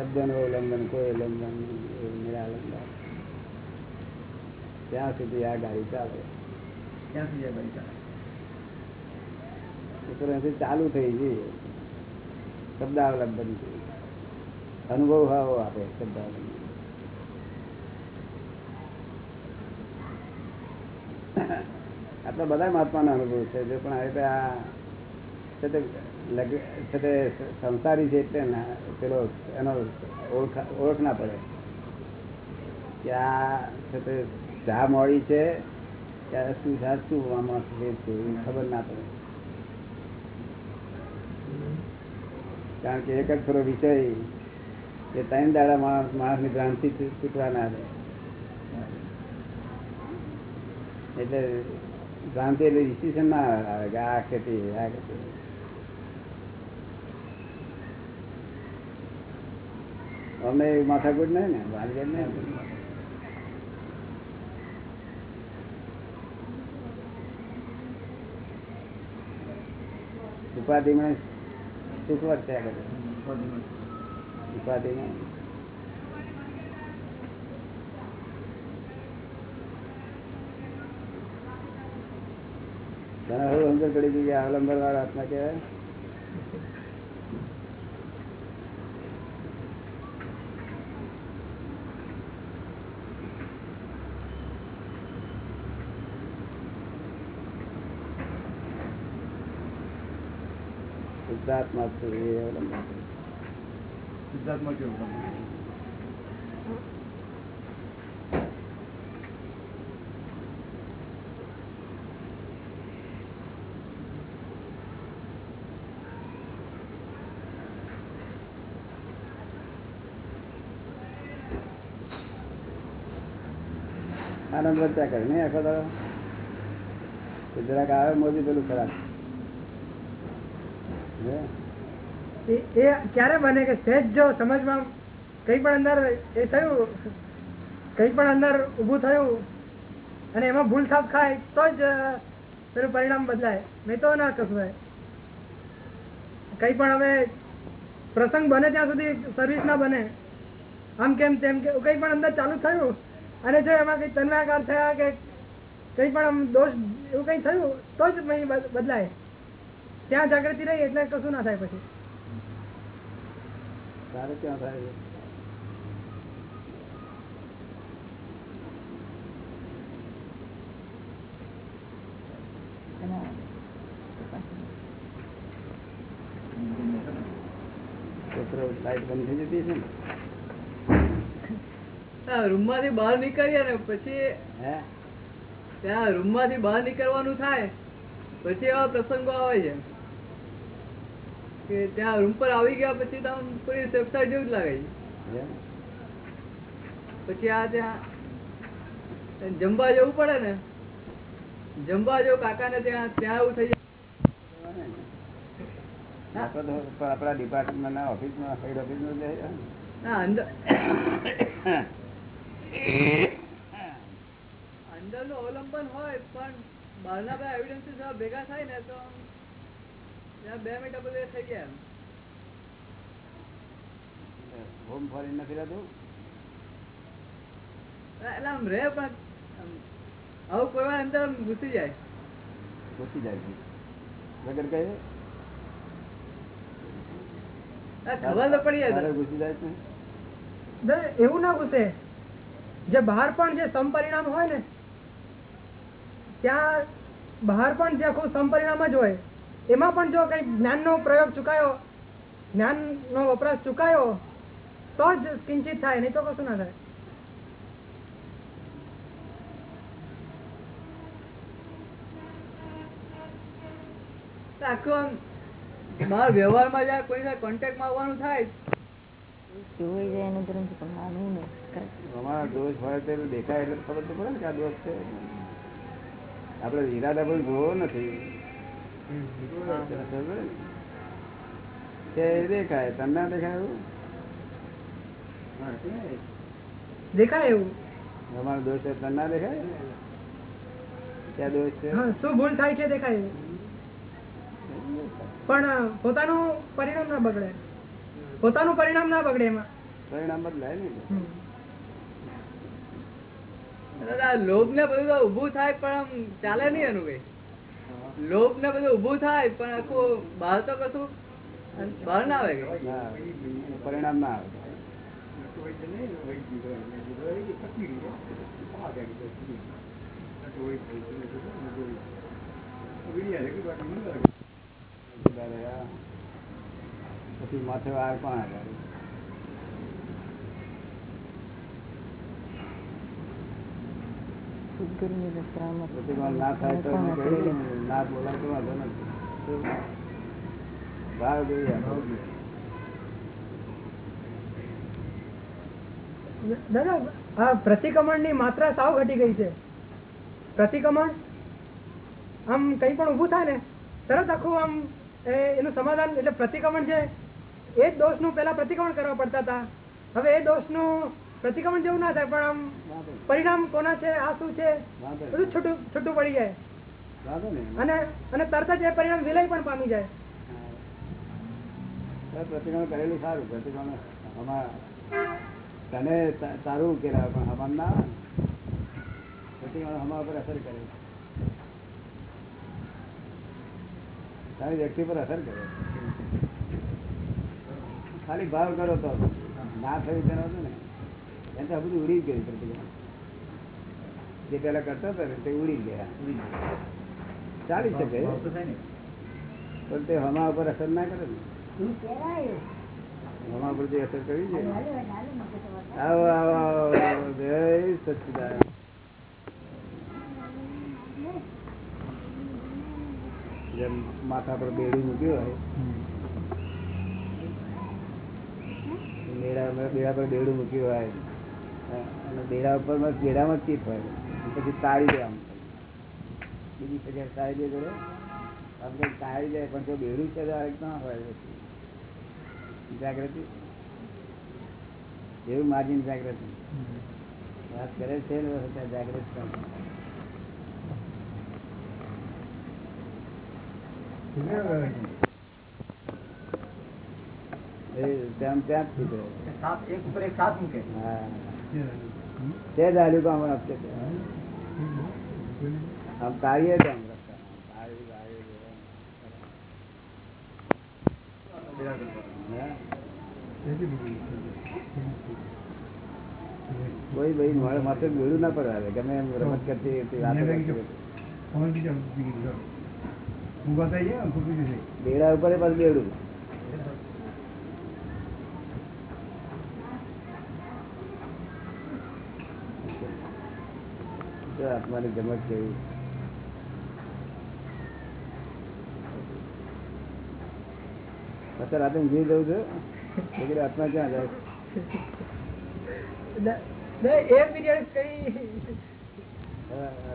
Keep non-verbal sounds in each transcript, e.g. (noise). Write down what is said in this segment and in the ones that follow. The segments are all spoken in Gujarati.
શબ્દનું ઉલ્લંઘન કોઈ ઉલ્લંઘન નિરાલંબન ત્યાં સુધી આ ગાડી ચાલે. સુધી આ ચાલુ. થઈ ગઈ. શબ્દાવલંબન અનુભવ હાવો આપે શબ્દાવલંબન. આટલા બધા મહાત્માનો અનુભવ છે જે પણ હવે આ છે તે લગ- છે તે સંસારી છે એટલે પેલો એનો ઓળખ ના પડે. કે આ છતાં ચા મોડી છે ત્યારે શું સાચું આમાં છે ખબર ના પડે. કારણ કે એક જ થોડો વિષય કે ત્રણ દાડા માણસ, માણસની ભ્રાંતિ છૂટવા ના દે એટલે ભ્રાંતિ એટલે ડિસિઝન ના આવે કે આ ખેતી આ ખેતી. અમને એવી માથાકૂટ નહીં ને વાંધો નહીં. ઉપાધિમાં સુખવટ થયા કરે ઉપાધિમાં તને હવે સમજણ પડી ગઈ કે અવલંબન વાળા આત્મા કહેવાય. શુદ્ધાત્મા છે એ અવલંબન સિદ્ધાર્થમાં કેવું આનંદ વર્ચા કરે નહીં આખો દાડો જરાક આવે મોદી પેલું ખરાબ હે? એ ક્યારે બને કે સહેજ જો સમજમાં કઈ પણ અંદર એ થયું, કંઈ પણ અંદર ઊભું થયું અને એમાં ભૂલ થાપ ખાય તો જ પેલું પરિણામ બદલાય. નહીં તો ના કશું થાય કઈ પણ હવે પ્રસંગ બને ત્યાં સુધી સર્વિસ ના બને. આમ કેમ તેમ કે કઈ પણ અંદર ચાલુ થયું અને જો એમાં કઈ તન્વાકાર થયા કે કંઈ પણ આમ દોષ એવું કઈ થયું, તો જ બદલાય. ત્યાં જાગૃતિ રહી એટલે કશું ના થાય પછી. તારે ક્યાં થાય છે? લાઈટ બંધ થઈ જતી છે ને? રૂમમાંથી બહાર નીકળીએ ને પછી હે? ત્યાં રૂમમાંથી બહાર નીકળવાનું થાય પછી એવા પ્રસંગો આવે છે. કે ત્યાં રૂમ પર આવી ગયા પછી તો થોડી વેબસાઇટ જેવું જ લાગે છે. પછી આ ત્યાં જમવા જવું પડે ને જમવા જવું કાકાને ત્યાં ત્યાં એવું થઈ જાય. આપણા ડિપાર્ટમેન્ટ ના ઓફિસમાં હેડ ઓફિસમાં ના અંદર (coughs) અંદરનું અવલંબન હોય પણ બહારના બધા એવિડન્સીસ ભેગા થાય ને તો બે મિનિટ બધે થઈ ગયા હોમ ફોરેન નથી રહેતું? એટલે આમ રહે પણ આવું કોઈ વાર અંદર ઘૂસી જાય. ઘૂસી જાય છે. વગર કહે ખબર તો પડી જાય ઘૂસી જાય છે? એવું ના ઘૂસે. જે બહાર પણ જે સમપરિણામ હોય ને ત્યાં બહાર પણ જે આખું સમપરિણામ જ હોય. એમાં પણ જો કઈ જ્ઞાનનો પ્રયોગ ચુકાયો જ્ઞાનનો વપરાશ ચુકાયો તો જ કિંચિત થાય નહીં તો કશું ના થાય. આખું વ્યવહારમાં જાય કોઈ સાથે કોન્ટેક્ટમાં આવવાનું થાય જોઈ જાય એનું ધર્મ પણ માનવું નહીં. અમારા દોષ હોય તો દેખાય એટલે ખબર તો પડે ને કે આ દોષ છે. આપણે ઈરાદા પણ જોવો નથી. દેખાય તમને ના દેખાય એવું? દેખાય એવું? તમારો દોષ છે તને ના દેખાય? ક્યાં દોષ છે? હા શું ભૂલ થાય છે દેખાય પણ પોતાનું પરિણામ ના બગડે. પોતાનું પરિણામ ના બગડે એમાં. પરિણામ બદલાય ને દાદા લોભ ને બધું ઉભું ઊભું થાય પણ આમ ચાલે નહીં એનું કઈ લોભ ને બધું ઉભું થાય પણ આખું બહાર તો કશું બહાર ના આવે પરિણામ ના આવે. પછી માથે વાર પણ આગળ સદગુરુની પ્રતિક્રમણ ના થાય તો એમને કહ્યું ને, ના બોલાય તો વાંધો નથી. ભાવ જોઈએ દાદા આ પ્રતિક્રમણની માત્રા સાવ ઘટી ગઈ છે. પ્રતિક્રમણ આમ કઈ પણ ઊભું થાય ને તરત આખું આમ એ એનું સમાધાન એટલે પ્રતિક્રમણ છે એ જ દોષનું પેલા પ્રતિક્રમણ કરવા પડતા હતા. હવે એ દોષનું પ્રતિક્રમણ જેવું ના થાય પણ આમ પરિણામ કોના છે આ શું છે. બધું છૂટું છૂટું પડી જાય. અને અને તરત જ એ પરિણામ વિલય પણ પામી જાય. પ્રતિક્રમણ કરેલું સારું પ્રતિક્રમણ આમાં તને તારું ઉકેલ પણ અમાર ના પ્રતિક્રમણ અમારા પર અસર કરે. તારી વ્યક્તિ પર અસર કરે. ખાલી ભાવ કરો તો. ના થયું તેનો ને એને તો આ બધું ઉડી ગયું પ્રતિક્રમણ જે પેલા કરતા હતા ને તે ઉડી ગયા ચાલી શકે. પણ તે હમા ઉપર અસર ના કરે ને. હમા ઉપર જે અસર કરી છે. આવો આવો આવો. જય સચિદાન જેમ માથા પર બેડું મૂક્યું હોય. બેડા બેડા પર બેડું મૂક્યું હોય. અને બેડા ઉપર બેડામાં ચીપ હોય પછી તાળી દે આમ. બીજી પછી તાળી દે આમ તાળી દે પણ જો બેડું છે ના હોય પછી. જાગૃતિ. એવું માર્જિન જાગૃતિ. વાત કરે છે ને જાગૃત પણ. ત્યાં ત્યાં જ સાત એક ઉપર એક સાત મૂકે. હા. તે આલ્યું કામ આપશે તે. આમ કાર્ય. હા? કોઈ ભાઈ મારે માથે બેડું ના પડાવે ગમે એમ રમત કરતી હતી. બેડા ઉપર બેડું જો આત્માની જમત કેવી અત્યારે રાતે ઊંઘી જવું છું આત્મા ક્યાં જાય?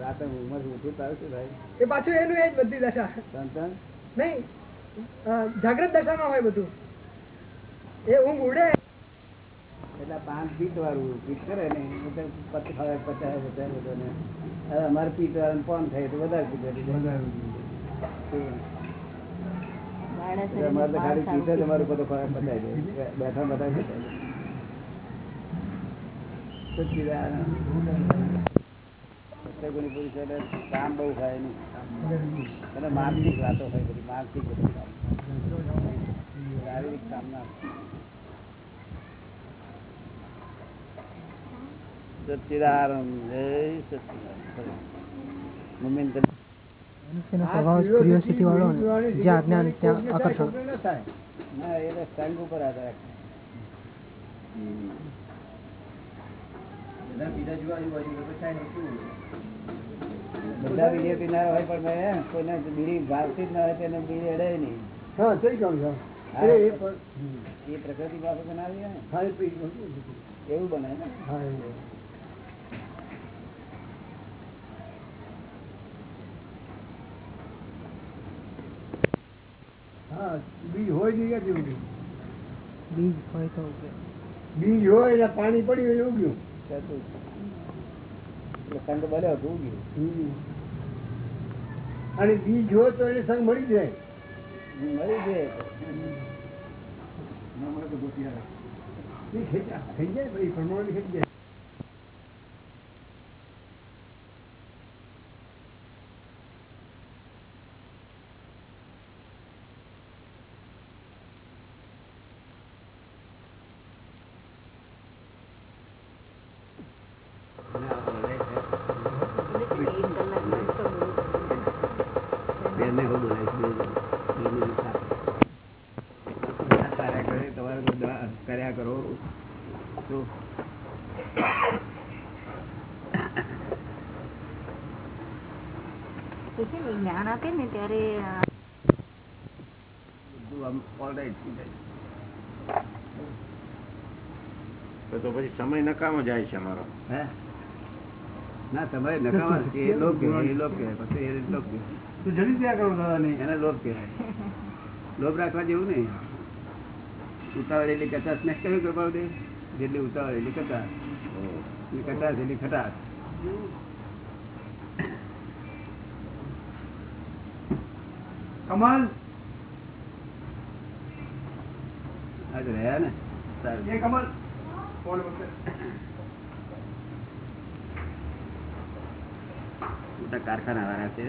રાતે ઊંઘમાં તારું છે ભાઈ એ પાછું એનું એ જ બધી દશા. નહીં જાગ્રત દશામાં હોય બધું. એ ઊંઘ ઉડે પાંચ પીત વાળું પીત કરે ને એટલે પચાસ પચાસ પચાસ બધાને. હવે અમારે પીટ વાળું પોન થાય તો વધારે પીટ અમારે તો ખાલી જ અમારું બધો ખોરાક બેઠા બધા સચ્ચિદાનંદ પુરુષ એટલે કામ બહુ થાય નહીં. અને માનસિક વાતો હોય બધી માનસિક બધું કામ. શારીરિક કામ ના સચ્ચિદાનંદ જય સચ્ચિદાનંદ મમ્મી સ્વભાવ ક્યુરિયોસિટી વાળો ને જ્યાં ત્યાં આકર્ષણ. ના એ સંગ ઉપર આધાર બધા બીજા પીનાર હોય પણ મેં કોઈને બીડી ભાવતી જ ના હોય તેને બીડી અડે નહીં. હા થઈ ગયું એ પ્રકૃતિ પાસે બનાવી ને. એવું બનાય ને. બીજ હોય નહીં ક્યાંથી ઉગ્યું બીજ હોય તો બીજ હોય એટલે પાણી પડ્યું એટલે ઉગ્યું. સંગ બન્યો તો ઉગ્યું. અને બીજ હોય તો એને સંગ મળી જાય. મળી જાય. થઈ જાય ભાઈ પ્રમાણ થઈ જાય બેનને હું બોલાવીશ, બે જણ. બેનને સાથે. કાર્ય કરે, તમારે બધા કર્યા કરો તો એ છે ને જ્ઞાન આપે ને ત્યારે. તો પછી સમય નકામો જાય છે અમારો. ના સમય નકામો એ લોક કહેવાય એ લોક કહેવાય પછી એ લોક કહેવાય. તો જલ્દી ત્યાં કરો દાદા નહીં. એને લોક કહેવાય. લોભ રાખવા જેવું નહીં. ઉતાવળ એટલી કચાશ ને કયું કૃપાળ દે જેટલી ઉતાવળ એટલી કચાશ કચાશ એટલી ખટાશ કમાલ. રહ્યા ને. સારું. મોટા કારખાના વાળા છે.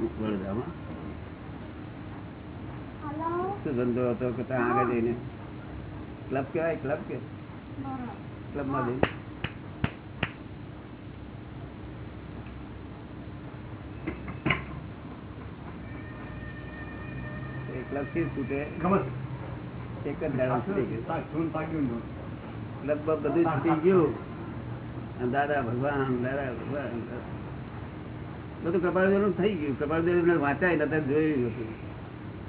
વડોદરામાં. શું ધંધો હતો કે ત્યાં આગળ જઈને? ક્લબ કહેવાય? ક્લબ કે? ક્લબમાં જઈને એ ક્લબથી છૂટે એક જ દાડો છૂટી ગયો. બધું છૂટી ગયું. દાદા ભગવાન દાદા ભગવાન. બધું કપાળદેવનું થઈ ગયું. કપાળદેવ વાંચાય નતા જોયું હતું.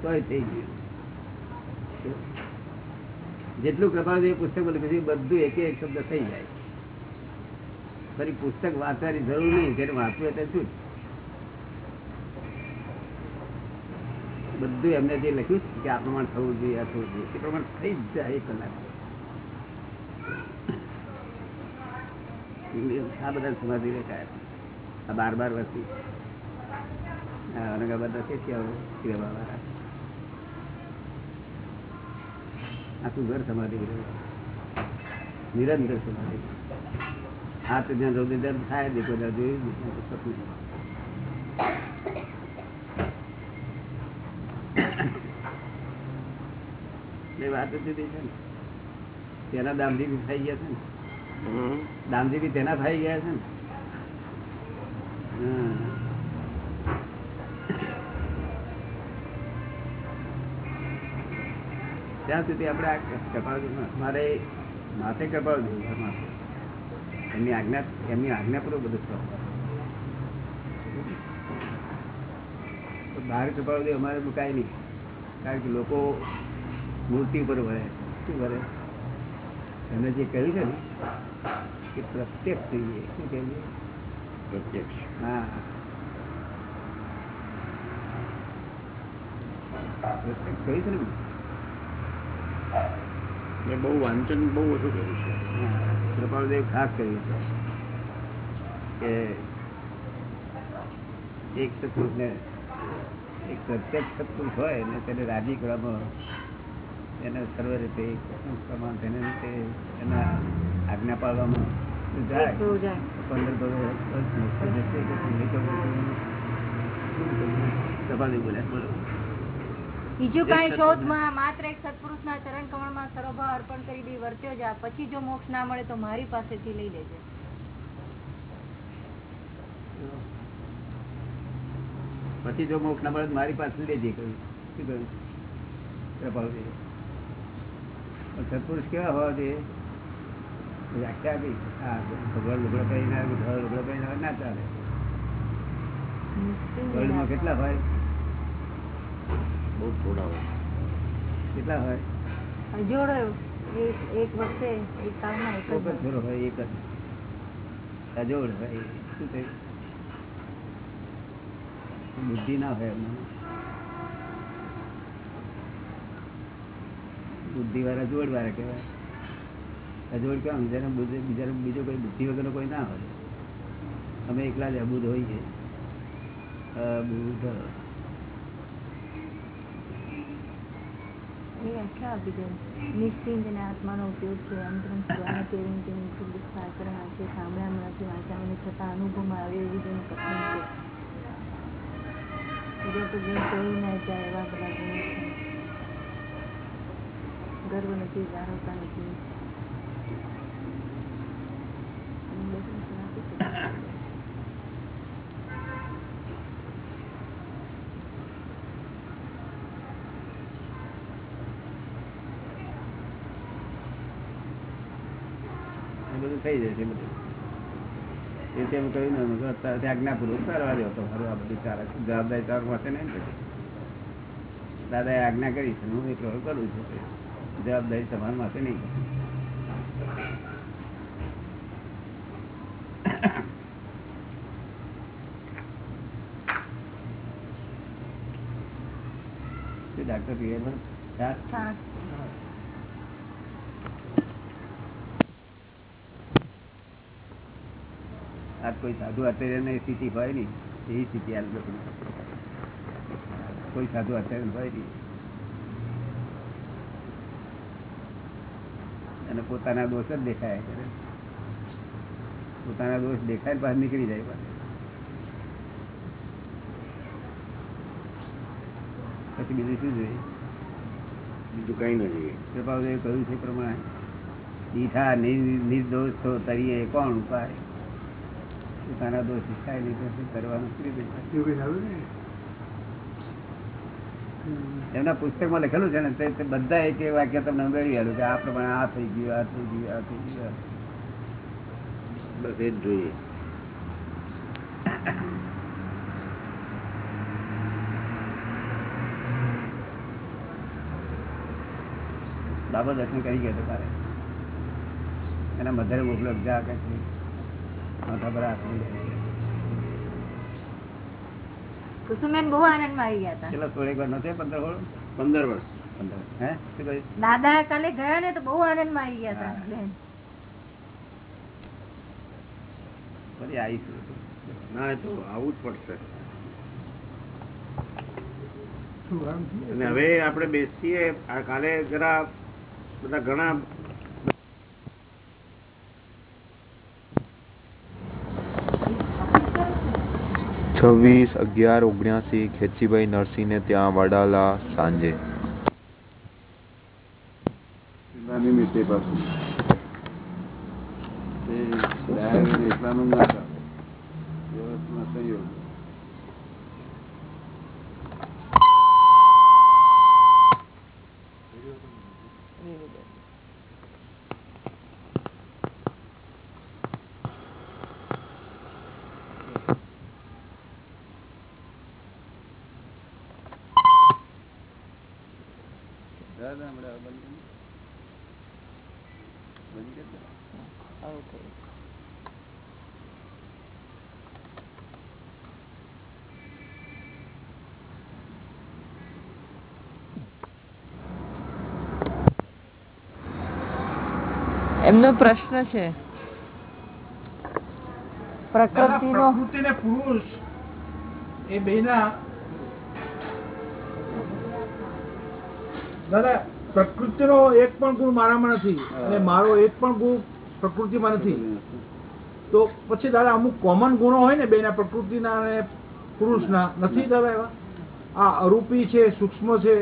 તોય થઈ ગયું. જેટલું કપાળદેવ પુસ્તક બોલે પછી બધું એક એક શબ્દ થઈ જાય. ફરી પુસ્તક વાંચવાની જરૂર નહીં. જેને વાંચવું એટલે શું? બધું એમને જે લખ્યું છે કે આ પ્રમાણે થવું જોઈએ, આ થવું જોઈએ, એ પ્રમાણે થઈ જ જાય કલાક. આ બધા સમાધિ રેખાય આ બાર બાર વર્ષથી ઔરંગાબાદ છે ત્યાં વાળા. આખું ઘર સમાધિ નિરંતર સમાધિ આ તો જ્યાં સૌથી દર્દ થાય દીકરો જોયું વાત જુદી છે ને. તેના દામજી બી થઈ ગયા છે ને. દામજી બી તેના થઈ ગયા છે ને. ત્યાં સુધી આપણે આ કપાળ મારે માથે કપાળ છે માથે. એમની આજ્ઞા એમની આજ્ઞા પૂરું બધું તો બહાર કપાળ અમારે મુકાય નહીં. કારણ કે લોકો મૂર્તિ ઉપર વળે. શું વળે? એમને જે કહ્યું છે ને કે પ્રત્યક્ષ જોઈએ. શું કહેવું પ્રત્યક્ષ. હા. પ્રત્યક્ષ કહ્યું છે ને મેં બહુ વાંચન બહુ ઓછું કર્યું છે. કૃપાળદેવ ખાસ કહ્યું છે. કે એક સત્પુરુષને એક પ્રત્યક્ષ સત્પુરુષ હોય ને તેને રાજી કરવામાં એને સર્વ રીતે પ્રમાણ તેને રીતે એના આજ્ઞા પાડવામાં જાય. પંદર બીજું કઈ. શોધમાં માત્ર એક સત્પુરુષના ચરણ કમળમાં સર્વભાવ અર્પણ કરી દઈ વર્ત્યો જા. પછી જો મોક્ષ ના મળે તો મારી પાસેથી લઈ લેજે. પછી જો મોક્ષ ના મળે તો મારી પાસે લેજે કહ્યું શું કહ્યું? સત્પુરુષ કેવા હોવા જોઈએ? વ્યાખ્યા આપી. હા ભગવાન લુગડો પહેરીને આવે ભગવાન લુગડો પહેરીને આવે ના ચાલે. વર્લ્ડમાં કેટલા હોય? બહુ થોડા હોય. કેટલા હોય? જોડો એક એક વખતે એક કામમાં એક જ થોડો હોય એક જ. અજોડ હોય શું થયું? બુદ્ધિ ના હોય એમને બુદ્ધિ વાળા જોડ વાળા કહેવાય અજોડ કેમ જેને બીજાને બીજો કોઈ બુદ્ધિ વગરનો કોઈ ના હોય. અમે એકલા જ અબુધ હોઈએ અબુધ. નિશ્ચિંત અને આત્માનો ઉપયોગ છે. અંતરંગ સ્વયં તેરી તેની દુઃખ આચરણ છે સાંભળ્યા નથી વાંચ્યા છતાં અનુભવમાં આવે એવી જેનું ગર્વ નથી જાળવતા નથી બધું. એ થઈ જશે બધું એ તેમ કહ્યું ને મેં અત્યારે આજ્ઞાપૂર્વક દો તમારું આ બધું છે. જવાબદારી તાર દાદાએ આજ્ઞા કરી છે, હું એટલો કરું છું જવાબદારી તમારા માટે નહીં. ડાક્ટર કોઈ સાધુ અત્યારે સ્થિતિ હોય નહીં. એવી સ્થિતિ આ લોકોની કોઈ સાધુ અત્યારે હોય નહીં. અને પોતાના દોષ જ દેખાય કરે પોતાના દોષ દેખાય બહાર નીકળી જાય પછી. બીજું શું જોઈએ? બીજું કઈ ન જોઈએ. કૃપાદેવ કહ્યું છે પ્રમાણે દીઠા નિર- નિર્દોષ તો તરીએ કોણ ઉપાય? પોતાના દોષ દેખાય નહીં કરવાનું? શું કરવાનું કેવી રીતે? એવું કઈ સારું ને એમના પુસ્તકમાં લખેલું છે ને તે બધા એક એક વાક્ય તમને મેળવી આવેલું કે આ પ્રમાણે આ થઈ ગયું આ થઈ ગયું આ થઈ ગયું બસ એ જ જોઈએ. બાબા દર્શન કરી ગયા તારે. એના મધરે મોકલો જા કે માથા પર હાથ મૂકી. કુસુમબેન બહુ આનંદમાં આવી ગયા હતા. કેટલા થોડીક વાર નથી પંદર પંદર વર્ષ. હે? શું કહ્યું? દાદા કાલે ગયા ને તો બહુ આનંદમાં આવી ગયા હતા બેન. ફરી આવીશું ના તો આવું જ પડશે. હવે આપણે બેસીએ કાલે જરા બધા ઘણા છવ્વીસ અગિયાર ઓગણ્યાસી ખેચીભાઈ નરસિંહને ત્યાં વડાલા સાંજે. નિમિત્તે પાછું ડાયરેક્ટ ના સંયોગ દાદા હમણાં બંધ કરી. બંધ કરી દો. એમનો પ્રશ્ન છે. પ્રકૃતિનો પ્રકૃતિ ને પુરુષ એ બેના દાદા પ્રકૃતિનો એક પણ ગુણ મારામાં નથી અને મારો એક પણ ગુણ પ્રકૃતિમાં નથી. તો પછી દાદા અમુક કોમન ગુણો હોય ને બેના પ્રકૃતિના અને પુરુષના નથી દાદા એવા? આ અરૂપી છે સૂક્ષ્મ છે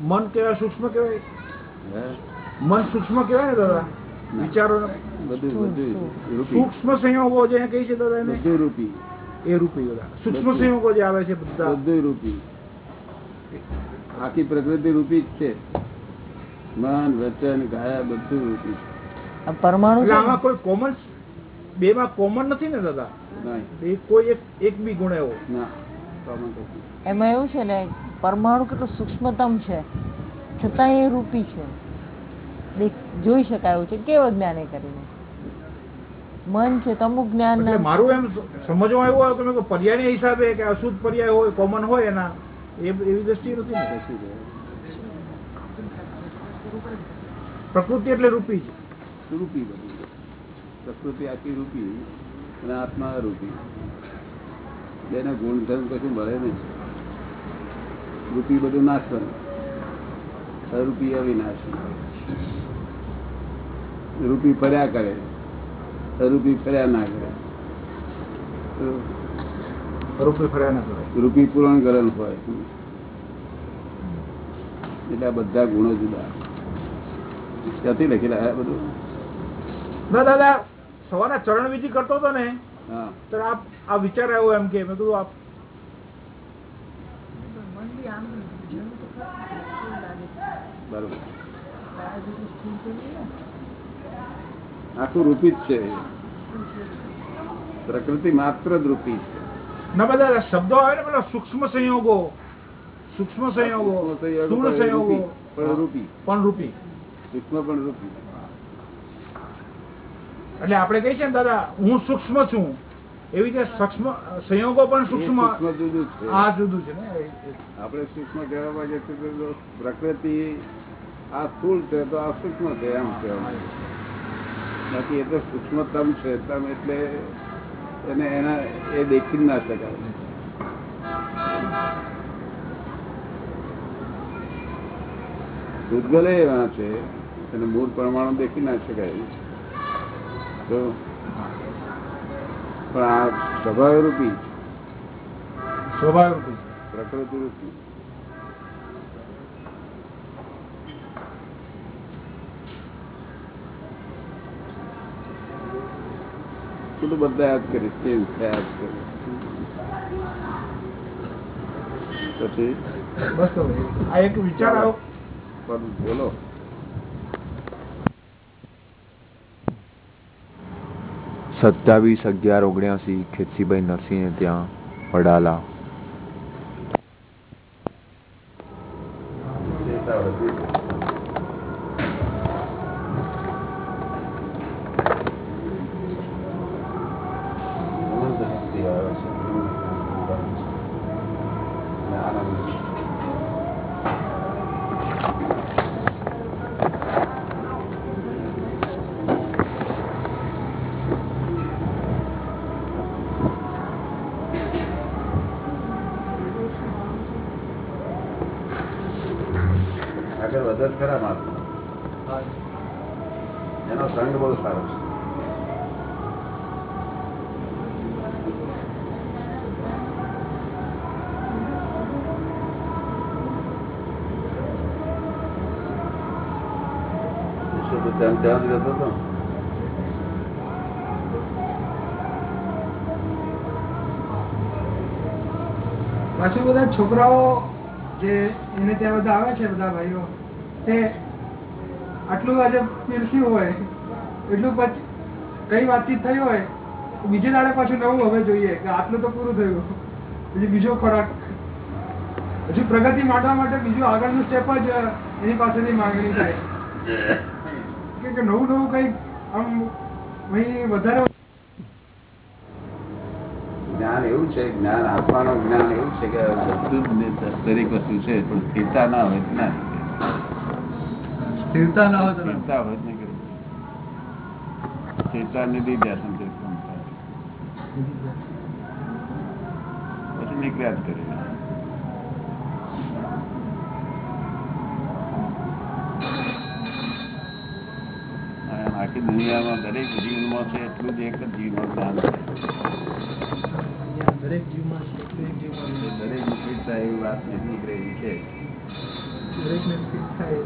મન કેવાય સૂક્ષ્મ કેવાય? મન સૂક્ષ્મ કેવાય ને દાદા? વિચારો બધું બધું સૂક્ષ્મ સંયોગો જે કહી છે દાદા એને બધું રૂપી. એ રૂપી દાદા સૂક્ષ્મ સંયોગો જે આવે છે બધા. બધું રૂપી. આખી પ્રકૃતિ રૂપી જ છે. મન વચન ગાયા બધું રૂપી આ પરમાણુ એટલે આમાં કોઈ કોમન બે માં કોમન નથી ને દાદા? નહીં. કોઈ એક એક બી ગુણ એવો. ના. એમાં એવું છે ને પરમાણુ કેટલું સૂક્ષ્મતમ છે. છતાં એ રૂપી છે. જોઈ શકાય એવું છે. કેવો જ્ઞાને કરીને? મન છે તમુક જ્ઞાન મારું એમ સમજવા એવું આવ્યું કે પર્યાય હિસાબે કે અશુદ્ધ પર્યાય હોય કોમન હોય એના એવી દ્રષ્ટિ નથી ને? પ્રકૃતિ એટલે રૂપી છે રૂપી બધું પ્રકૃતિ આખી રૂપી અને આત્મા રૂપી. બેના ગુણધર્મ કશું મળે નહીં. રૂપી બધું નાશ કરે. અરૂપી અવિનાશી. રૂપી ફર્યા કરે અરૂપી ફર્યા ના કરે. તો ફર્યા ના કરે. રૂપી પૂરણ કરેલ હોય. એટલે બધા ગુણો જુદા. ક્યાંથી લખેલા આ બધું? ના દાદા સવારના ચરણ વિધિ કરતો હતો ને તો આ આ વિચાર આવ્યો એમ કે મેં કીધું આપ. બરોબર આ બધું સ્થિર તો નહીં ને. આખું રૂપી જ છે પ્રકૃતિ માત્ર જ રૂપી છે. ના બધા શબ્દો આવે ને પેલા સૂક્ષ્મ સંયોગો. સૂક્ષ્મ સંયોગો સ્થૂળ સંયોગો. પણ રૂપી. પણ રૂપી. સૂક્ષ્મ પણ રૂપી. એટલે આપણે કહીએ છીએ દાદા હું સૂક્ષ્મ છું. એવી રીતે સૂક્ષ્મ સંયોગો પણ સૂક્ષ્મ જુદું છે. આ જુદું છે ને આપણે સૂક્ષ્મ કહેવા માંગીએ છીએ પ્રકૃતિ આ સ્થૂળ છે તો આ સૂક્ષ્મ છે એમ કહેવા માંગે. બાકી એ તો સૂક્ષ્મતમ છે તમ એટલે એને એના એ દેખી જ ના શકાય. ભૂતગલ એવા છે એને મૂળ પરમાણુ દેખી ના શકાય. તો પણ આ સ્વભાવ રૂપી સ્વભાવ રૂપી પ્રકૃતિ રૂપી બધું બધા યાદ કરીશ કેવી થયા યાદ કરીશ. પછી? બસ આ એક વિચાર આવો. પણ બોલો. સત્યાવીસ અગિયાર ઓગણ્યાસી ખેતસીભાઈ નરસિંહે ત્યાં વડાલા. છોકરાઓ જે એને ત્યાં બધા આવે છે બધા ભાઈઓ, તે આટલું આજે પીરસ્યું હોય, એટલું પછી કઈ વાતચીત થઈ હોય, બીજે દાડે પાછું નવું હવે જોઈએ કે આટલું તો પૂરું થયું. પછી બીજો ખોરાક. હજુ પ્રગતિ માંડવા માટે બીજું આગળનું સ્ટેપ જ એની પાસેથી માંગણી થાય. કે નવું નવું કંઈક આમ અહીં વધારે જ્ઞાન એવું છે જ્ઞાન આત્માનું જ્ઞાન એવું છે કે દરેક વસ્તુ છે પણ સ્થિરતા ના હોય ના સ્થિરતા ના હોય સ્થિરતા હોય નહીં કરવું. સ્થિરતા નિધિ ધ્યાસન છે પછી જ કરે. આખી દુનિયામાં દરેક જીવનમાં છે એટલું જ એક જ જીવનું જ્ઞાન છે. દરેક જીવમાં દરેક જીવમાં દરેક નીકળતા એવી વાત નીકળેલી છે દરેકને ફીટ થાય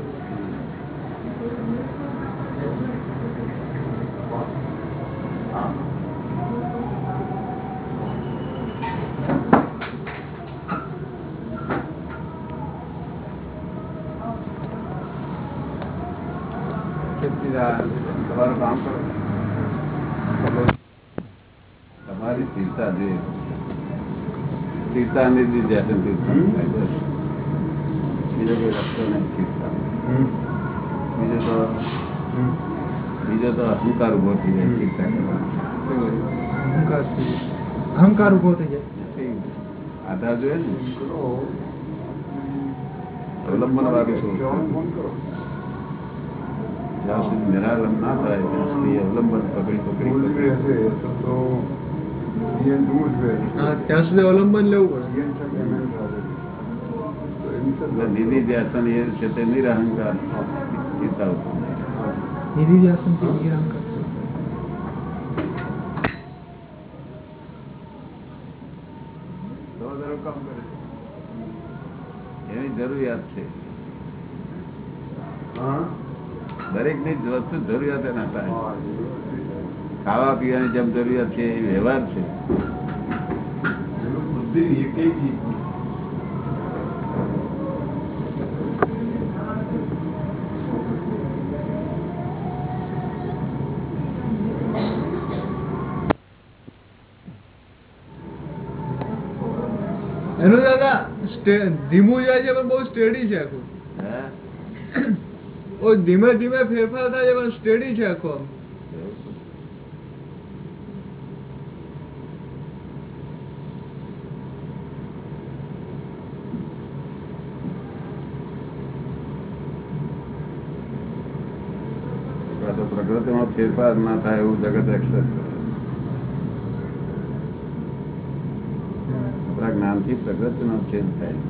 તમારું કામ કરો તમારી સ્થિરતા જોઈએ સ્થિરતા નિધિ ધ્યાન તીર્થન થાય બસ બીજો કોઈ રસ્તો નહીં સ્થિરતા બીજો તો બીજો તો અહંકાર ઊભો થઈ જાય સ્થિરતા કરવાનો અહંકાર અહંકાર ઊભો થઈ જાય નથી. આધાર જોઈએ ને અવલંબન વાળું શું જ્યાં સુધી નિરાલંબ ના થાય ત્યાં સુધી અવલંબન પકડી પકડી પકડી હા, ત્યાં સુધી અવલંબન લેવું પડે નિધિ એ છે તે નિરહંકાર. નિધિ એની જરૂરિયાત છે દરેકની વસ્તુ જરૂરિયાત એના થાય ખાવા પીવાની જેમ જરૂરિયાત છે એ વ્યવહાર છે. એનું દાદા ધીમું જાય છે પણ બહુ સ્ટેડી છે આખું. ધીમે ધીમે ફેરફાર થાય છે પણ સ્ટેડી છે આખો આમ. આ તો ફેરફાર ના થાય એવું જગત એક્સેપ્ટ કરે. આપણા જ્ઞાનથી પ્રકૃતિનો ચેન્જ થાય.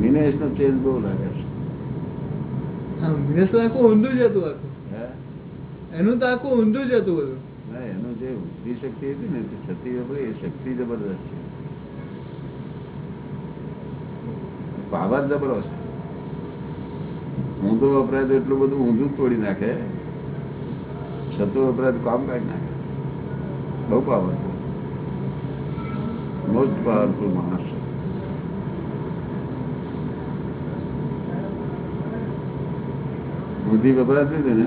મિનેશ નો ચેન્જ બહુ લાગે છે. મિનેશ તો આખું ઊંધું જ હતું. આખું? એનું તો આખું ઊંધું જ હતું. બધું ના એનું જે બુદ્ધિ શક્તિ હતી ને તે છતી એ શક્તિ જબરદસ્ત છે. પાવર જબરો છે. ઊંધું વપરાય તો એટલું બધું ઊંધું જ તોડી નાખે. છતું વપરાય તો કામ કાઢી નાખે. બહુ પાવર મોસ્ટ પાવરફુલ માણસ છે. બુદ્ધિ વપરાતી હતી ને?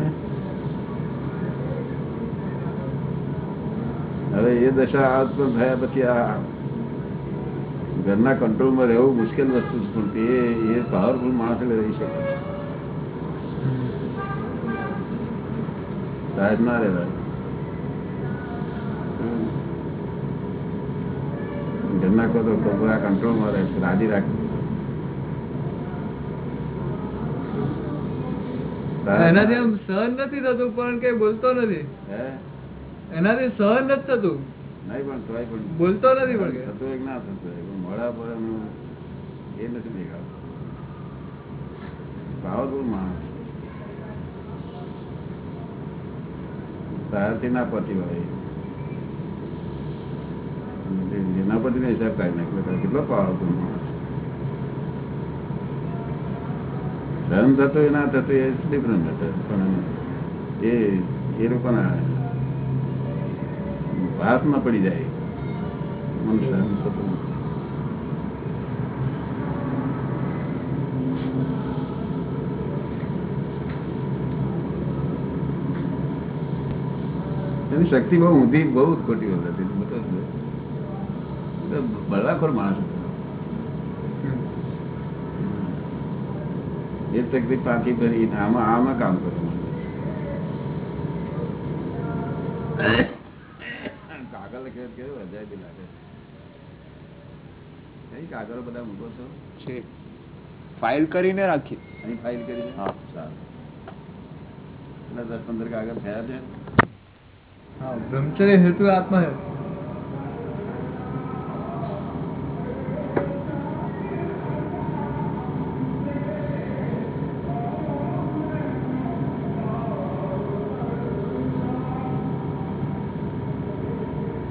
હવે એ દશા ઉત્પન્ન થયા પછી આ ઘરના કંટ્રોલમાં રહેવું મુશ્કેલ વસ્તુ છે પણ તે એ પાવરફુલ માણસ રહી શકે સાહેબ ના રહેવાય. ઘરના કહો તો પૂરા કંટ્રોલમાં રહે છે રાજી રાખે એનાથી આમ સહન નથી થતું પણ કઈ બોલતો નથી. હે? એનાથી સહન નથી થતું. નહીં પણ બોલતો નથી પણ. થતું એક ના થતું મોડા એ નથી ના પતિ હોય. જેના હિસાબ કાઢી નાખ્યો કેટલો પાવરફુલ માણસ. ધર્મ થતો એ ના થતો એ ડિફરન્ટ હતો. પણ એ એ લોકોના વાસમાં પડી જાય. મન સહન થતું નથી. એની શક્તિ બહુ ઊંધી બહુ જ ખોટી હતી. બળવાખોર માણસ હતો. એ શક્તિ પાકી કરી આમાં આમાં કામ કરે કાગળ કેવું અજાયબી લાગે. કઈ કાગળો બધા મૂકો છો? છે. ફાઇલ કરીને રાખી અહીં ફાઇલ કરી હા. સારું. પંદર કાગળ થયા છે? બ્રહ્મચર્ય હેતુ આત્મા હેતુ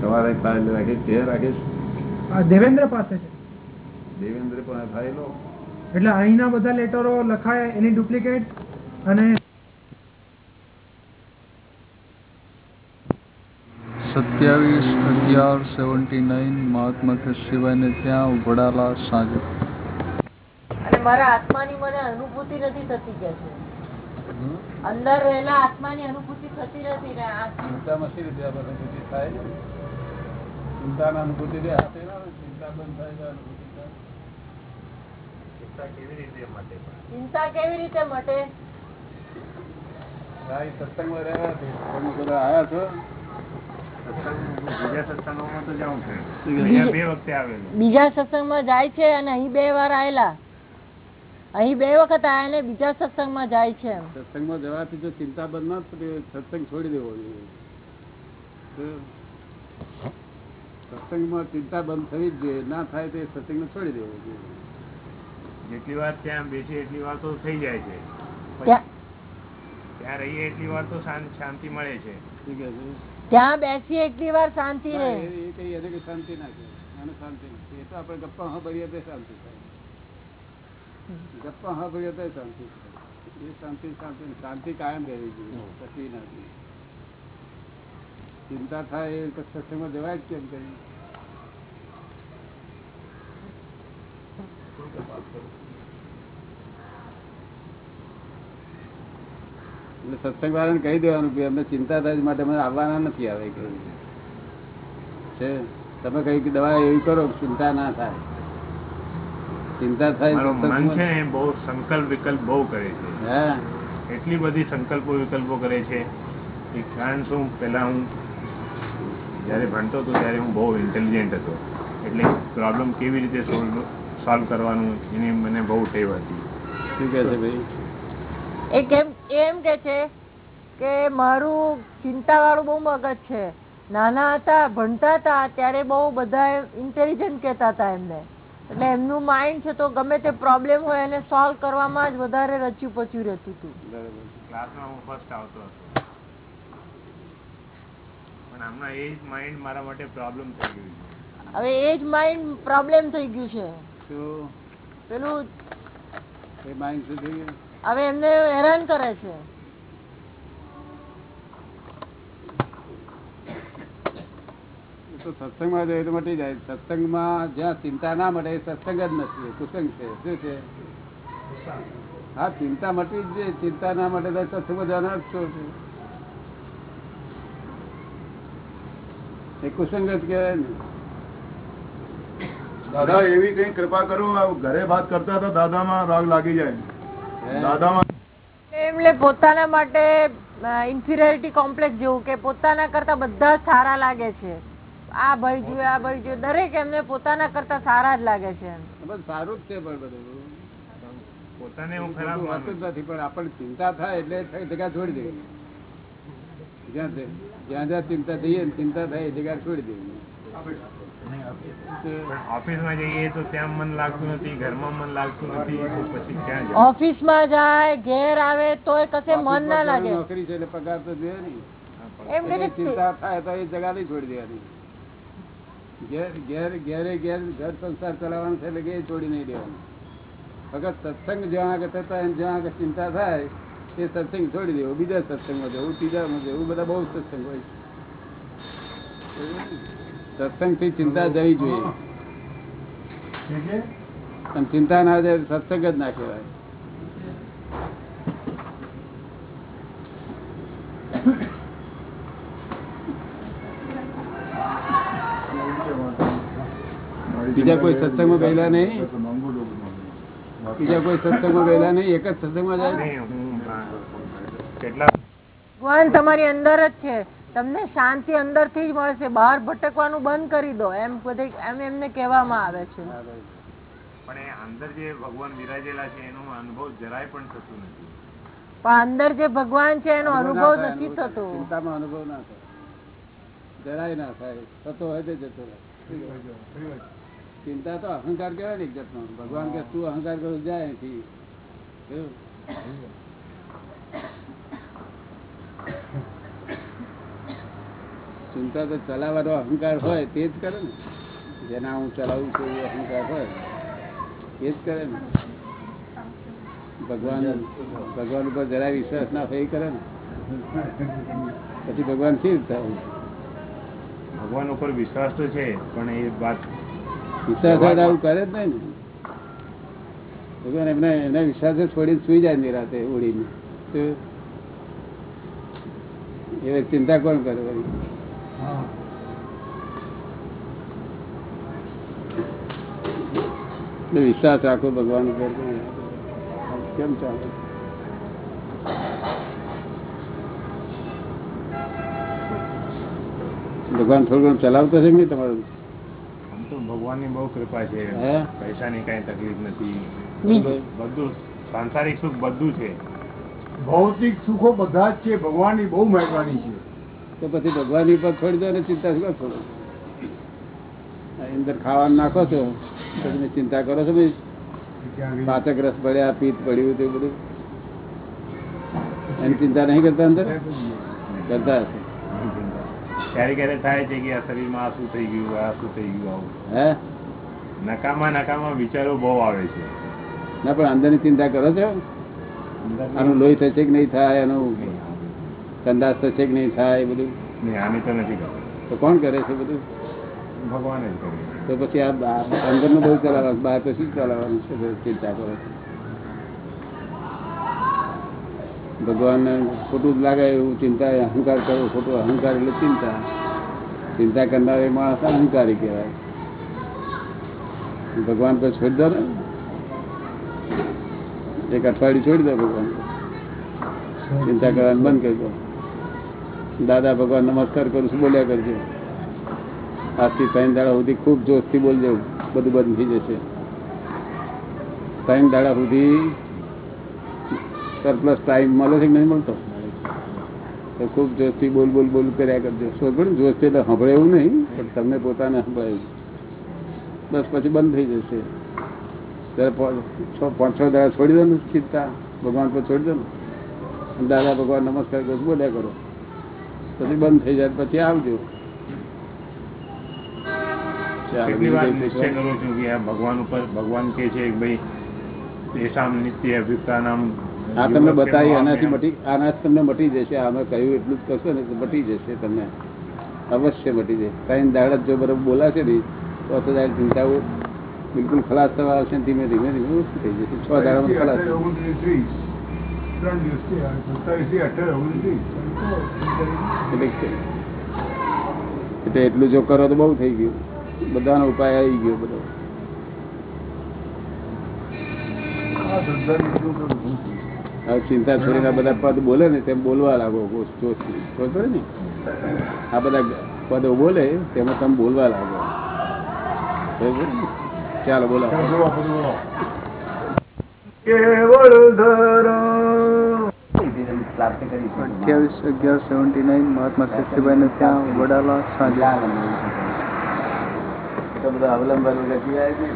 તમારે ફાઇલ રાખી છે રાખીશ આ દેવેન્દ્ર પાસે છે. દેવેન્દ્ર પણ ફાઇલો? એટલે અહીંના બધા લેટરો લખાય એની ડુપ્લિકેટ અને સત્યાવીસ અગિયાર સેવન્ટી નાઇન મહાત્મા ખ્રિસ્તીબાઈને ત્યાં વડાલા સાંજે. અને મારા આત્માની મને અનુભૂતિ નથી થતી કે છે. અંદર રહેલા આત્માની અનુભૂતિ થતી નથી ને ચિંતામાં શી રીતે અનુભૂતિ થાય? ચિંતાના અનુભૂતિ રે હાથે ચિંતા બંધ થાય તો અનુભૂતિ થાય. ચિંતા કેવી રીતે માટે? ચિંતા કેવી રીતે મટે? આ સત્સંગમાં રહેવાથી તમે બધા આયા છો? બીજા સત્સંગોમાં તો જાઉં છું. બીજે- બે વખતે આવેલો. બીજા સત્સંગમાં જાય છે અને અહીં બે વાર આયેલા. અહીં બે વખત આયા ને બીજા સત્સંગમાં જાય છે સત્સંગમાં જવાથી જો ચિંતા બંધ ના થતી સત્સંગ છોડી દેવો જોઈએ. સત્સંગમાં ચિંતા બંધ થવી જ જોઈએ. ના થાય તો એ સત્સંગને છોડી દેવો જોઈએ. જેટલી વાર ત્યાં બેસી એટલી વાર તો થઈ જાય છે. ત્યાં રહીએ એટલી વાર તો શાંતિ મળે છે? ત્યાં બેસીએ એટલી વાર શાંતિ ના, રહે એ એ કઈ એને કઈ શાંતિ ના કહેવાય એને શાંતિ નથી એ તો આપણે ગપ્પા હા ભરીએ તો શાંતિ થાય ગપ્પા હા ભરીએ તો શાંતિ થાય એ શાંતિ શાંતિ શાંતિ કાયમ રહેવી જોઈએ પછી ના જોઈએ ચિંતા થાય એ તો સત્સંગમાં જવાય જ કેમ કરી એટલે સત્સંગ વાળાને કહી દેવાનું કે અમને ચિંતા થાય માટે અમે આવવાના નથી આવે કે છે. તમે કહ્યું કે દવા એવી કરો ચિંતા ના થાય. ચિંતા થાય મન છે બહુ સંકલ્પ વિકલ્પ બહુ કરે છે. હા. એટલી બધી સંકલ્પો વિકલ્પો કરે છે કે કારણ શું? પહેલા હું જ્યારે ભણતો હતો ત્યારે હું બહુ ઇન્ટેલિજન્ટ હતો. એટલે પ્રોબ્લેમ કેવી રીતે સોલ્વ સોલ્વ કરવાનું એની મને બહુ ટેવ હતી. શું કહે છે ભાઈ? એ કેમ એમ કે છે કે મારું ચિંતા વાળું બહુ મગજ છે. નાના હતા ભણતા હતા ત્યારે બહુ બધા ઇન્ટેલિજન્ટ કહેતા હતા એમને. એટલે એમનું માઇન્ડ છે તો ગમે તે પ્રોબ્લેમ હોય એને સોલ્વ કરવામાં જ વધારે રચ્યું પચ્યું રહેતું હતું. ક્લાસમાં હું ફર્સ્ટ આવતો હતો. પણ આમના એ જ માઇન્ડ મારા માટે પ્રોબ્લેમ થઈ ગયું છે. હવે એ જ માઇન્ડ પ્રોબ્લેમ થઈ ગયું છે. શું? પેલું એ માઇન્ડ શું થઈ ગયું? હવે એમને હેરાન કરે છે. સત્સંગમાં જાય તો મટી જાય. સત્સંગમાં જ્યાં ચિંતા ના મળે સત્સંગ જ નથી. કુસંગ છે. શું છે? હા ચિંતા મટવી જ જોઈએ ચિંતા ના મળે તો સત્સંગમાં જવાનો છે? એ કુસંગ જ કહેવાય ને. દાદા એવી કઈ કૃપા કરો? ઘરે વાત કરતા હતા દાદામાં રાગ લાગી જાય. એમને પોતાના માટે ઇન્ફિરિયરિટી કોમ્પ્લેક્સ જેવું કે પોતાના કરતા બધા સારા લાગે છે. આ ભાઈ જોયું આ ભાઈ જોયું દરેક એમને પોતાના કરતા સારા જ લાગે છે સારું જ છે પણ બધું. પોતાને એવું ખરાબ જ નથી પણ આપણને ચિંતા થાય એટલે જગ્યા છોડી દેવી જ્યાં જ્યાં જ્યાં ચિંતા થઈએ ચિંતા થાય એ જગ્યા છોડી દેવી ઓફિસમાં જઈએ તો ત્યાં મન લાગતું નથી ઘરમાં મન લાગતું નથી તો પછી ક્યાં જવું ઓફિસમાં જાય ઘેર આવે તોય કશે મન ના લાગે નોકરી છે એટલે પગાર તો જોઈએ નહીં એમ કે એટલે છે ચિંતા થાય તો એ જગા નહીં છોડી દેવાની ઘેર ઘેર ઘેરે ઘેર ઘર સંસાર ચલાવવાનું છે એટલે કે એ છોડી નહીં દેવાનું ફક્ત સત્સંગ જ્યાં આગળ થતા હોય ને જ્યાં આગળ ચિંતા થાય એ સત્સંગ છોડી દેવો બીજા સત્સંગમાં જવું ત્રીજામાં જવું બધા બહુ સત્સંગ હોય સત્સંગથી ચિંતા જવી જોઈએ. પણ ચિંતા ના જાય સત્સંગ જ ના કહેવાય. બીજા કોઈ સત્સંગમાં ગયેલા નહીં? બીજા કોઈ સત્સંગમાં ગયેલા નહીં? એક જ સત્સંગમાં જાય? ભગવાન તમારી અંદર જ છે. તમને શાંતિ અંદરથી જ મળશે. બહાર ભટકવાનું બંધ કરી દો. એમ બધે એમ એમને કહેવામાં આવે છે. પણ એ અંદર જે ભગવાન વિરાજેલા છે એનો અનુભવ જરાય પણ થતો નથી. પણ અંદર જે ભગવાન છે એનો અનુભવ નથી થતો. ચિંતામાં અનુભવ ના થાય. જરાય ના થાય. થતો હોય તો જતો રહે. ચિંતા તો અહંકાર કહેવાય ને એક જાતનો. ભગવાન કે તું અહંકાર કરું જાય અહીંથી. કેવું? ચિંતા તો ચલાવવાનો અહંકાર હોય તે જ કરે ને. જેના હું ચલાવું છું એ અહંકાર હોય એ જ કરે ને. ભગવાન ભગવાન ઉપર જરા વિશ્વાસ ના હોય એ કરે ને. પછી ભગવાન શી થાય ભગવાન ઉપર વિશ્વાસ તો છે પણ એ વાત વિશ્વાસ હોય આવું કરે જ નહીં ને. ભગવાન એમને એના વિશ્વાસ છોડીને સુઈ જાય નિરાતે ઉડીને તો એ ચિંતા કોણ કરે? વિશ્વાસ રાખો ભગવાન ઉપર કેમ ચાલે? ભગવાન થોડું ઘણું ચલાવતો છે ને તમારું? આમ તો ભગવાનની બહુ કૃપા છે? પૈસાની કઈ તકલીફ નથી. બધું સાંસારિક સુખ બધું છે. ભૌતિક સુખો બધા જ છે. ભગવાનની બહુ મહેરબાની છે. તો પછી ભગવાનની પર છોડી દો અને ચિંતા શું કરો? અંદર ખાવાનું નાખો છો તો તમે ચિંતા કરો છો ભાઈ. પાચક રસ પડ્યા પિત્ત પડ્યું તે બધું. એની ચિંતા નહીં કરતા અંદર? કરતા હશે. ક્યારે ક્યારે થાય છે કે આ શરીરમાં આ શું થઈ ગયું આ શું થઈ ગયું આવું? હે? નકામા નકામા વિચારો બહુ આવે છે. ના પણ અંદરની ચિંતા કરો છો? આનું લોહી થશે કે નહીં થાય એનું સંદાસ થશે કે નહીં થાય બધું? આની તો નથી તો કોણ કરે છે બધું? ભગવાન જ કરે. તો પછી આ અંદરનું બહુ ચલાવવાનું બહાર તો શું ચલાવવાનું છે ચિંતા કરો છો? ભગવાનને ખોટું જ લાગે એવું ચિંતા અહંકાર કરવો ખોટું અહંકાર એટલે ચિંતા. ચિંતા કરનાર એ માણસ અહંકારી કહેવાય. ભગવાન પર છોડી દો ને. એક અઠવાડિયું છોડી દો ભગવાન. ચિંતા કરવાનું બંધ કરી દો. દાદા ભગવાન નમસ્કાર કરું છું, બોલ્યા કરજો. આજથી ત્રણ દાડા સુધી ખૂબ જોશથી બોલજો, બધું બંધ થઈ જશે. ત્રણ દાડા સુધી સરપ્લસ ટાઈમ મળે છે કે નહીં મળતો? તો ખૂબ જોશથી બોલ બોલ બોલ કર્યા કરજો. શું જોશ એટલે સાંભળે એવું નહીં, પણ તમને પોતાને સંભળાય બસ પછી બંધ થઈ જશે. ત્યારે પાંચ, છ દાડા છોડી દો ને ચિંતા. ભગવાન પર છોડી દો ને. દાદા ભગવાન નમસ્કાર કરો બોલ્યા કરો. પછી બંધ થઈ જાય પછી આવજો. ભગવાન ઉપર ભગવાન કે છે આ તમને બતાવી આનાથી મટી આનાથી તમને મટી જશે અમે કહ્યું એટલું જ કરશો ને મટી જશે તમને. અવશ્ય મટી જશે. ત્રણ દાડત જો બરાબર બોલાશે ને તો તો દાડા ચિંતાઓ બિલકુલ ખલાસ થવા આવશે ધીમે ધીમે ધીમે ઓછું થઈ જશે. છ દાડામાં ખલાસ સત્તાવીસથી અઠાર એટલે એટલે જો કરો તો બહુ થઈ ગયું. બધાનો ઉપાય આવી ગયો બધો. હવે ચિંતા છોડીને બધા પદ બોલે ને તેમ બોલવા લાગો ખબર ને. આ બધા પદો બોલે તેમાં તમે બોલવા લાગો. ચાલો બોલો. ચાલો, બોલો, બધું બોલો. પ્રાપ્ત કરી છે. અઠ્યાવીસ અગિયાર સેવન્ટી નાઇન મહાત્મા શક્તિભાઈને ત્યાં વડાલા સાંજે તો બધા અવલંબન લખી આવે છે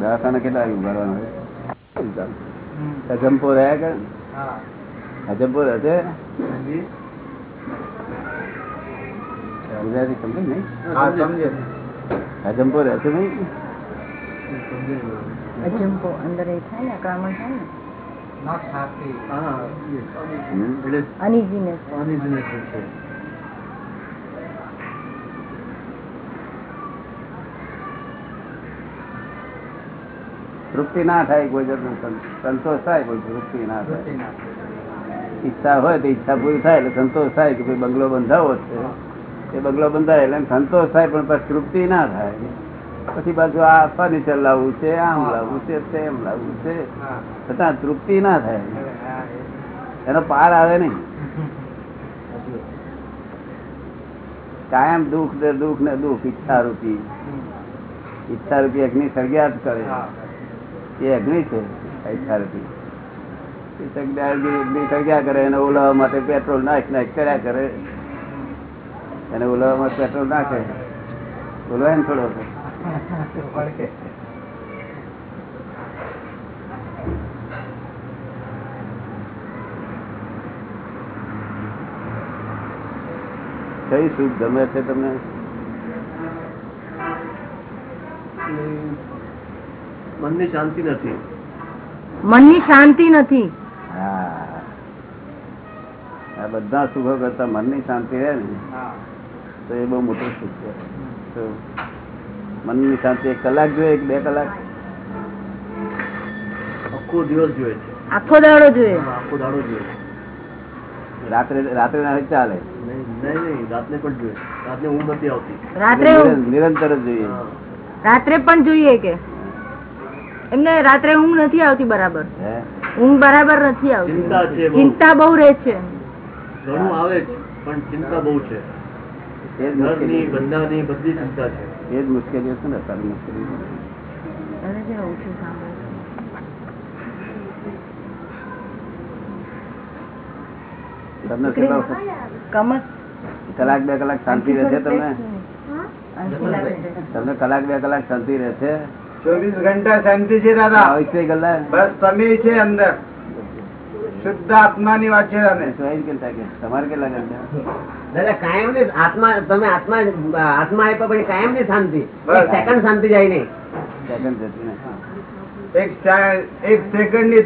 દવાખાના કેટલા વાગે ઉગાડવાનો હોય અજંપો રહ્યા કે? અજમપુર હશે? ગુજરાતી સમજે નહીં? અજમપુર હશે નહીં? અજંપો અંદર એ થાય ને આક્રમણ થાય ને? હમ. અનઇઝીનેસ તૃપ્તિ ના થાય કોઈ સંતોષ થાય કોઈ તૃપ્તિ ના થાય. ઈચ્છા હોય તો ઈચ્છા પૂરી થાય એટલે સંતોષ થાય કે ભાઈ બંગલો બંધાવો છે. એ બંગલો બંધાય એટલે સંતોષ થાય પણ તૃપ્તિ ના થાય. પછી પાછું આ ફર્નિચર લાવવું છે આમ લાવવું છે તેમ લાવવું છે. છતાં તૃપ્તિ ના થાય. એનો પાર આવે નહીં. કાયમ દુઃખ ને દુઃખ ને દુઃખ ઈચ્છા રૂપી ઈચ્છા રૂપી અગ્નિ સર્જ્યા જ કરે એ અગ્નિ છે એને ઓલાવવા માટે પેટ્રોલ નાખ નાખ, કર્યા કરે. એને ઓલાવવા માટે પેટ્રોલ નાખે. બોલવાય ને થોડો કઈ સુખ ગમે છે તમને? મનની શાંતિ નથી. મનની શાંતિ નથી. આ બધા સુખો કરતા મનની શાંતિ રહે ને તો એ બહુ મોટું સુખ છે. મનની શાંતિ એક કલાક જોઈએ એક બે કલાક? આખો દિવસ જોઈએ છે. આખો દાડો જોઈએ. આખો દાડો જોઈએ રાત્રે રાત્રે ના ચાલે? નહીં નહીં નહીં રાતને પણ જોઈએ. રાતને ઊંઘ નથી આવતી. રાત્રે નિરંતર જ જોઈએ. રાત્રે પણ જોઈએ કે? એમને રાત્રે ઊંઘ નથી આવતી બરાબર. ઊંઘ બરાબર નથી આવતી. ચિંતા બહુ. રહે છે. ઘણું આવે છે પણ ચિંતા બહુ છે. એ જ મુશ્કેલી ધંધાની બધી ચિંતા છે. એ જ મુશ્કેલીઓ છે ને સારી મુશ્કેલી. દાદા જરા ઓછું સાંભળે? તમને કલાક બે કલાક શાંતિ રહેશે તમને. તમને કલાક બે કલાક શાંતિ રહેશે? ચોવીસ ઘંટા શાંતિ છે દાદા? બસ તમે છે અંદર. શુદ્ધ આત્માની વાત છે તમારે કેટલા ઘંટા? દાદા કાયમની આત્મા તમે આત્મા આત્મા આપ્યા પછી કાયમની શાંતિ સેકન્ડ શાંતિ જાય નહીં. સેકન્ડ જતી ને એક સા- એક સેકન્ડની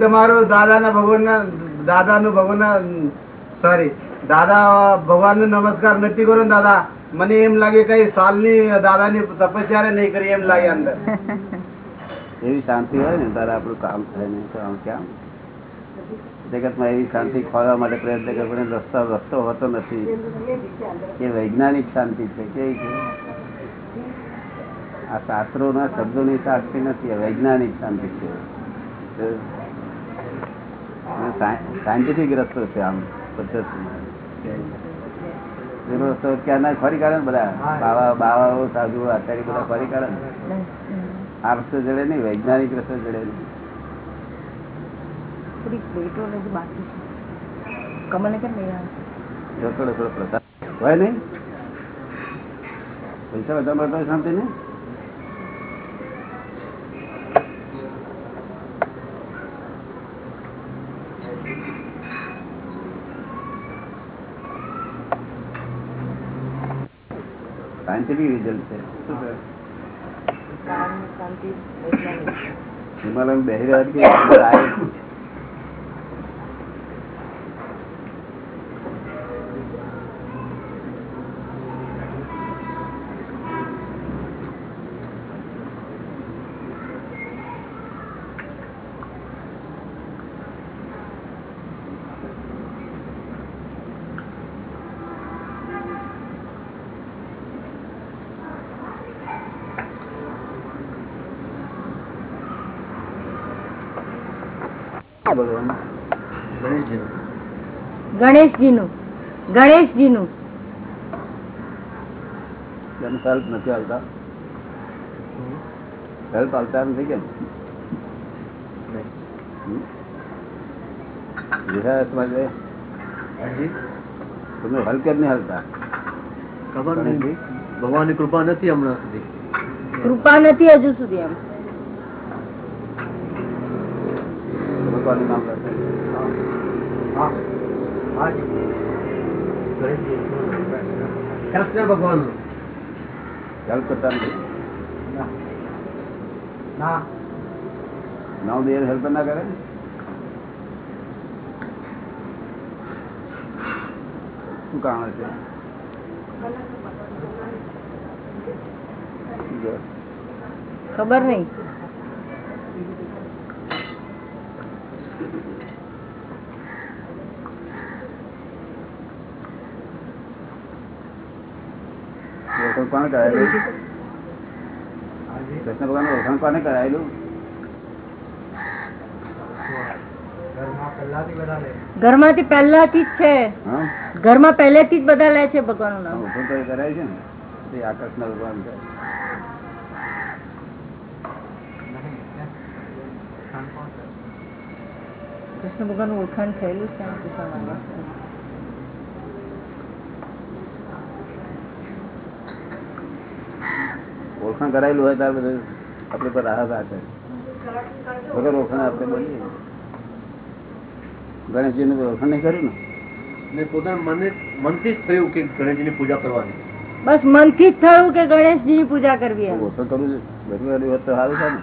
ભગવાન ના દાદા નું ભગવાન સોરી દાદા ભગવાન નમસ્કાર નથી કરો દાદા. મને એમ લાગે કઈ સાલની દાદાની તપસ્યા નહીં કરી એમ લાગે અંદર. એવી શાંતિ હોય ને તારે આપણું કામ થાય નહીં તો આમ કેમ? જગતમાં એવી શાંતિ ખોરવા માટે પ્રયત્ન કરે પણ રસ્તો રસ્તો હોતો નથી. એ વૈજ્ઞાનિક શાંતિ છે કેવી છે? આ શાસ્ત્રોના શબ્દોની શાંતિ નથી વૈજ્ઞાનિક શાંતિ છે. સાયન્ટિફિક રસ્તો છે આમ પદ્ધતિ રસ્તો ક્યારના ફરી કાઢે ને બધા? બાવા બાવાઓ સાધુ આચાર્ય બધા ફરી કાઢે ને? આ રસ્તો જડે નહીં વૈજ્ઞાનિક રસ્તો જડે નહીં. બાકી છે. કેમ થોડો હોય નહીં? પૈસા બધા મળતા શાંતિ ને? સાયન્ટિફિક રિઝલ્ટ છે શું છે શાંતિ વૈજ્ઞાનિક હિમાલય બેહી ભગવાન. ગણેશજીનું. ગણેશજીનું. એમ હેલ્પ નથી આવતા. હેલ્પ આવતા નથી કેમ? હમ? વિહાર તમારે તમને હેલ્પ કેમ નહીં હાલતા ખબર નહીં. ભગવાનની કૃપા નથી હમણાં સુધી. કૃપા નથી હજુ સુધી એમ. તમે કોનું નામ લેશો? કૃષ્ણ ભગવાન હેલ્પ કરતા નથી ના નવ દેર હેલ્પ ના કરે શું કારણ છે જો. ખબર નહીં ઓળખાણ કોને કરાયેલું? કૃષ્ણ ભગવાન ઓળખાણ કોને કરાયેલું? ઘરમાંથી પહેલાથી જ છે. હા? ઘરમાં પહેલેથી જ બધા લે છે ભગવાનનું નામ. ઓળખાણ તો કરાય છે ને. આ કૃષ્ણ ભગવાન છે કૃષ્ણ ભગવાનનું ઓળખાણ થયેલું છે એમ પૂછવા માંગે છે. ઓળખાણ કરાયેલું હોય ત્યારે બધું આપણે પર રાહત આપે. વગર ઓળખાણ આપણે બોલીએ ગણેશજીનું ઓળખાણ નહીં કર્યું ને? પોતાના મને મનથી જ થયું કે ગણેશજીની પૂજા કરવાની. બસ મનથી જ થયું કે ગણેશજીની પૂજા કરવી ઓળખાણ કરવું છે. બધું તો સારું છે ને?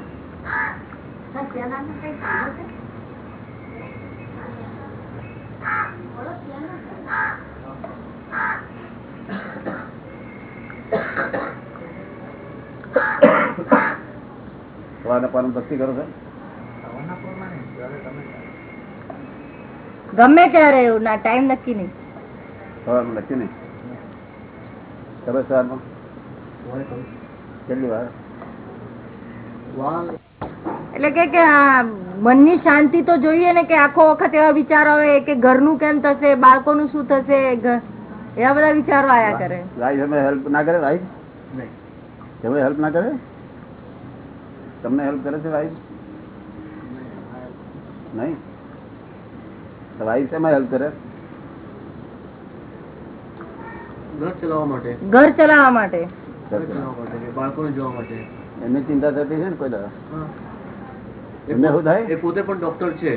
સવારના પાનું ભક્તિ કરો છો? ગમે ત્યારે એવું ના ટાઈમ નક્કી નહીં. સવારમાં નક્કી નહીં? તમે સવારમાં કેટલી વાર? એટલે કે કે મનની શાંતિ તો જોઈએ ને કે આખો વખત એવા વિચાર આવે કે ઘરનું કેમ થશે બાળકોનું શું થશે એવા બધા વિચારો આયા કરે. વાઈફ તમે હેલ્પ ના કરે વાઈફ તમે હેલ્પ ના કરે? તમને હેલ્પ કરે છે વાઈફ નહીં? તો વાઈફ શેમાં હેલ્પ કરે? ઘર ચલાવવા માટે. ઘર ચલાવવા માટે. બાળકોને જોવા માટે. એમની ચિંતા થતી છે ને કોઈ હા. એમને શું થાય? એ પોતે પણ ડોક્ટર છે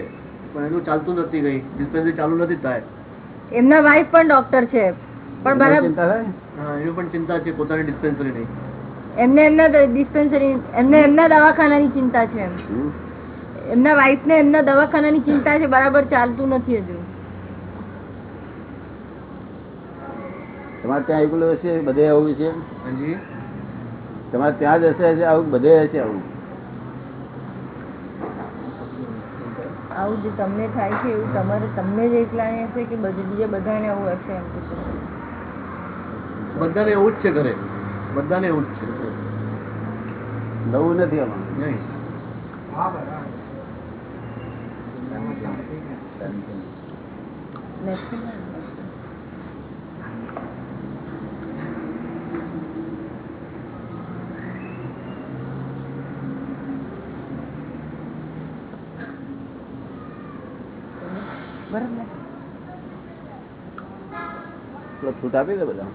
પણ એનું ચાલતું નથી ગઈ ડિસ્પેન્સરી ચાલુ નથી થાય. એમના વાઈફ પણ ડોક્ટર છે પણ એમને ચિંતા થાય? હા એનું પણ ચિંતા છે પોતાની ડિસ્પેન્સરી નહીં એમને એમના ડિસ્પેન્સરી એમને એમના દવાખાનાની ચિંતા છે એમના વાઈફ ને એમના દવાખાનાની ચિંતા છે બરાબર ચાલતું નથી હજુ. તમારે ત્યાં એકલું હશે બધે આવું છે હાજી. તમારે ત્યાં જ હશે આવું બધે હશે આવું? આવું જે તમને થાય છે એવું તમારે તમને જ એકલાને હશે કે બધી બીજા બધાને આવું હશે એમ પૂછું બધાને એવું જ છે ઘરે. બધાને એવું જ છે. નવું નથી આમાં. નહીં. નથી ને? બરાબર છૂટ આપી દે બધા.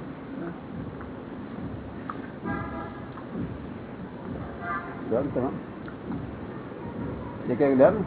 જાઓ ને તમે એક એક લે ને